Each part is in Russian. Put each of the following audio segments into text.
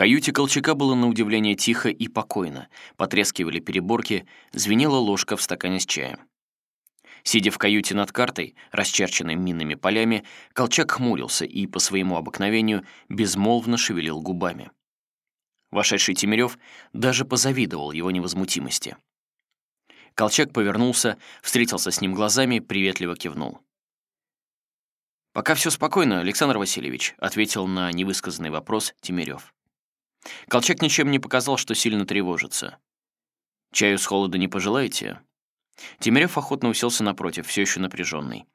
каюте Колчака было на удивление тихо и покойно, потрескивали переборки, звенела ложка в стакане с чаем. Сидя в каюте над картой, расчерченной минными полями, Колчак хмурился и, по своему обыкновению, безмолвно шевелил губами. Вошедший Тимирев даже позавидовал его невозмутимости. Колчак повернулся, встретился с ним глазами, приветливо кивнул. «Пока все спокойно, Александр Васильевич», — ответил на невысказанный вопрос Тимирев. Колчак ничем не показал, что сильно тревожится. «Чаю с холода не пожелаете?» Тимирев охотно уселся напротив, все еще напряженный.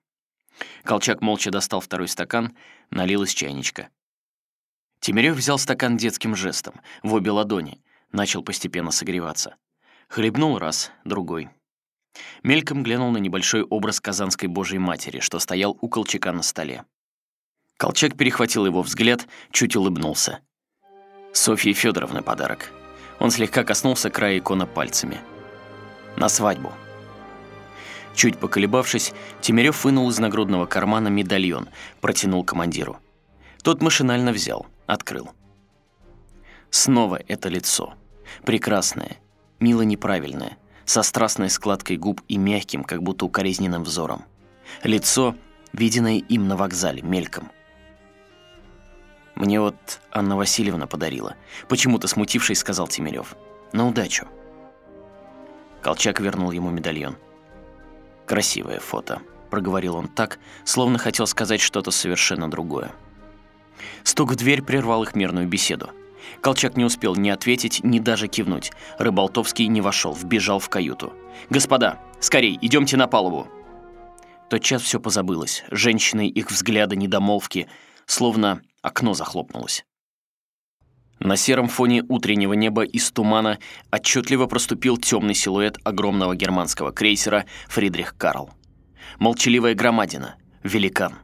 Колчак молча достал второй стакан, налил из чайничка. Тимирев взял стакан детским жестом, в обе ладони, начал постепенно согреваться. Хлебнул раз, другой. Мельком глянул на небольшой образ Казанской Божьей Матери, что стоял у Колчака на столе. Колчак перехватил его взгляд, чуть улыбнулся. Софье Федоровны подарок. Он слегка коснулся края икона пальцами. На свадьбу. Чуть поколебавшись, Тимирев вынул из нагрудного кармана медальон, протянул командиру. Тот машинально взял, открыл. Снова это лицо. Прекрасное, мило неправильное, со страстной складкой губ и мягким, как будто укоризненным взором. Лицо, виденное им на вокзале, мельком. «Мне вот Анна Васильевна подарила», — почему-то смутившись, сказал Тимирев. «На удачу». Колчак вернул ему медальон. «Красивое фото», — проговорил он так, словно хотел сказать что-то совершенно другое. Стук в дверь прервал их мирную беседу. Колчак не успел ни ответить, ни даже кивнуть. Рыболтовский не вошел, вбежал в каюту. «Господа, скорей, идемте на палубу!» Тотчас все позабылось. Женщины, их взгляды, недомолвки, словно окно захлопнулось. На сером фоне утреннего неба из тумана отчетливо проступил темный силуэт огромного германского крейсера «Фридрих Карл». Молчаливая громадина, великан.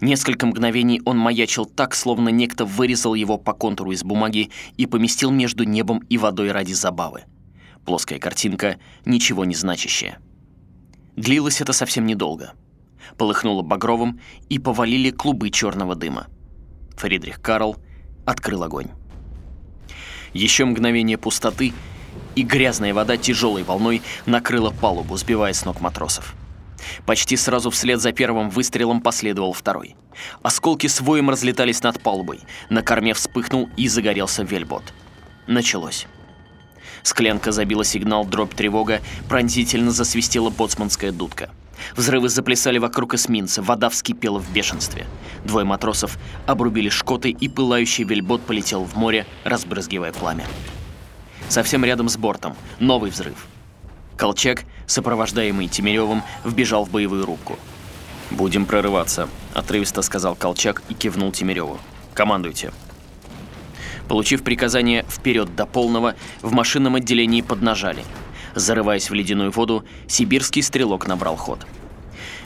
Несколько мгновений он маячил так, словно некто вырезал его по контуру из бумаги и поместил между небом и водой ради забавы. Плоская картинка, ничего не значащая. Длилось это совсем недолго. Полыхнуло багровым, и повалили клубы черного дыма. Фридрих Карл открыл огонь. Еще мгновение пустоты, и грязная вода тяжелой волной накрыла палубу, сбивая с ног матросов. Почти сразу вслед за первым выстрелом последовал второй. Осколки с воем разлетались над палубой. На корме вспыхнул и загорелся вельбот. Началось. Склянка забила сигнал дробь тревога, пронзительно засвистела боцманская дудка. Взрывы заплясали вокруг эсминца, вода вскипела в бешенстве. Двое матросов обрубили шкоты, и пылающий вельбот полетел в море, разбрызгивая пламя. Совсем рядом с бортом новый взрыв. Колчак, сопровождаемый Тимиревым, вбежал в боевую рубку. «Будем прорываться», — отрывисто сказал Колчак и кивнул Тимиреву. «Командуйте». Получив приказание «вперед до полного», в машинном отделении поднажали — Зарываясь в ледяную воду, сибирский стрелок набрал ход.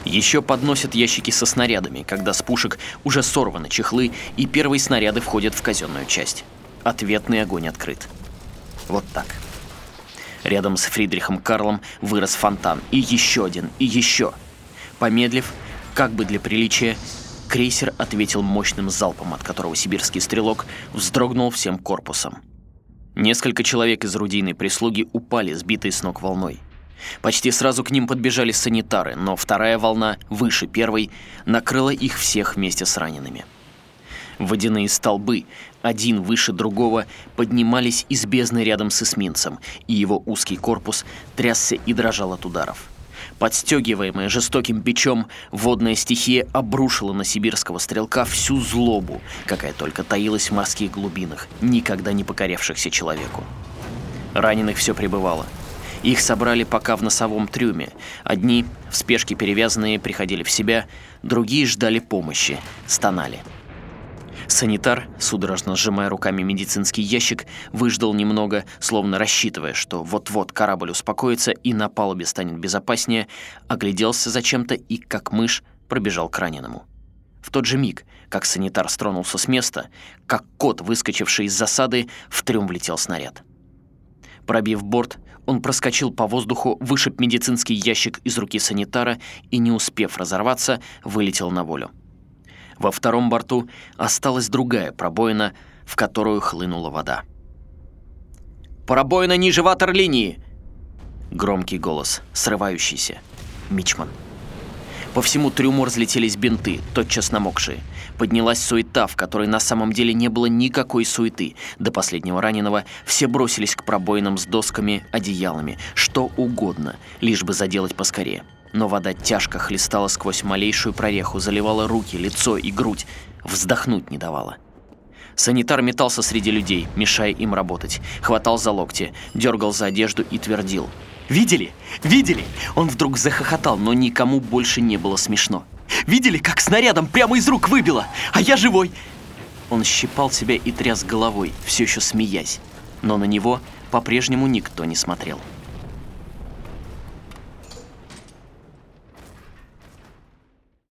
Еще подносят ящики со снарядами, когда с пушек уже сорваны чехлы, и первые снаряды входят в казенную часть. Ответный огонь открыт. Вот так. Рядом с Фридрихом Карлом вырос фонтан. И еще один, и еще. Помедлив, как бы для приличия, крейсер ответил мощным залпом, от которого сибирский стрелок вздрогнул всем корпусом. Несколько человек из рудийной прислуги упали, сбитые с ног волной. Почти сразу к ним подбежали санитары, но вторая волна, выше первой, накрыла их всех вместе с ранеными. Водяные столбы, один выше другого, поднимались из бездны рядом с эсминцем, и его узкий корпус трясся и дрожал от ударов. Подстегиваемая жестоким бичом, водная стихия обрушила на сибирского стрелка всю злобу, какая только таилась в морских глубинах, никогда не покоревшихся человеку. Раненых все пребывало. Их собрали пока в носовом трюме. Одни, в спешке перевязанные, приходили в себя, другие ждали помощи, стонали. Санитар, судорожно сжимая руками медицинский ящик, выждал немного, словно рассчитывая, что вот-вот корабль успокоится и на палубе станет безопаснее, огляделся зачем-то и, как мышь, пробежал к раненому. В тот же миг, как санитар стронулся с места, как кот, выскочивший из засады, в трюм влетел снаряд. Пробив борт, он проскочил по воздуху, вышиб медицинский ящик из руки санитара и, не успев разорваться, вылетел на волю. Во втором борту осталась другая пробоина, в которую хлынула вода. «Пробоина ниже ватерлинии!» Громкий голос, срывающийся. Мичман. По всему трюму разлетелись бинты, тотчас намокшие. Поднялась суета, в которой на самом деле не было никакой суеты. До последнего раненого все бросились к пробоинам с досками, одеялами, что угодно, лишь бы заделать поскорее. Но вода тяжко хлестала сквозь малейшую прореху, заливала руки, лицо и грудь, вздохнуть не давала. Санитар метался среди людей, мешая им работать. Хватал за локти, дергал за одежду и твердил. «Видели? Видели?» Он вдруг захохотал, но никому больше не было смешно. «Видели, как снарядом прямо из рук выбило? А я живой!» Он щипал себя и тряс головой, все еще смеясь. Но на него по-прежнему никто не смотрел.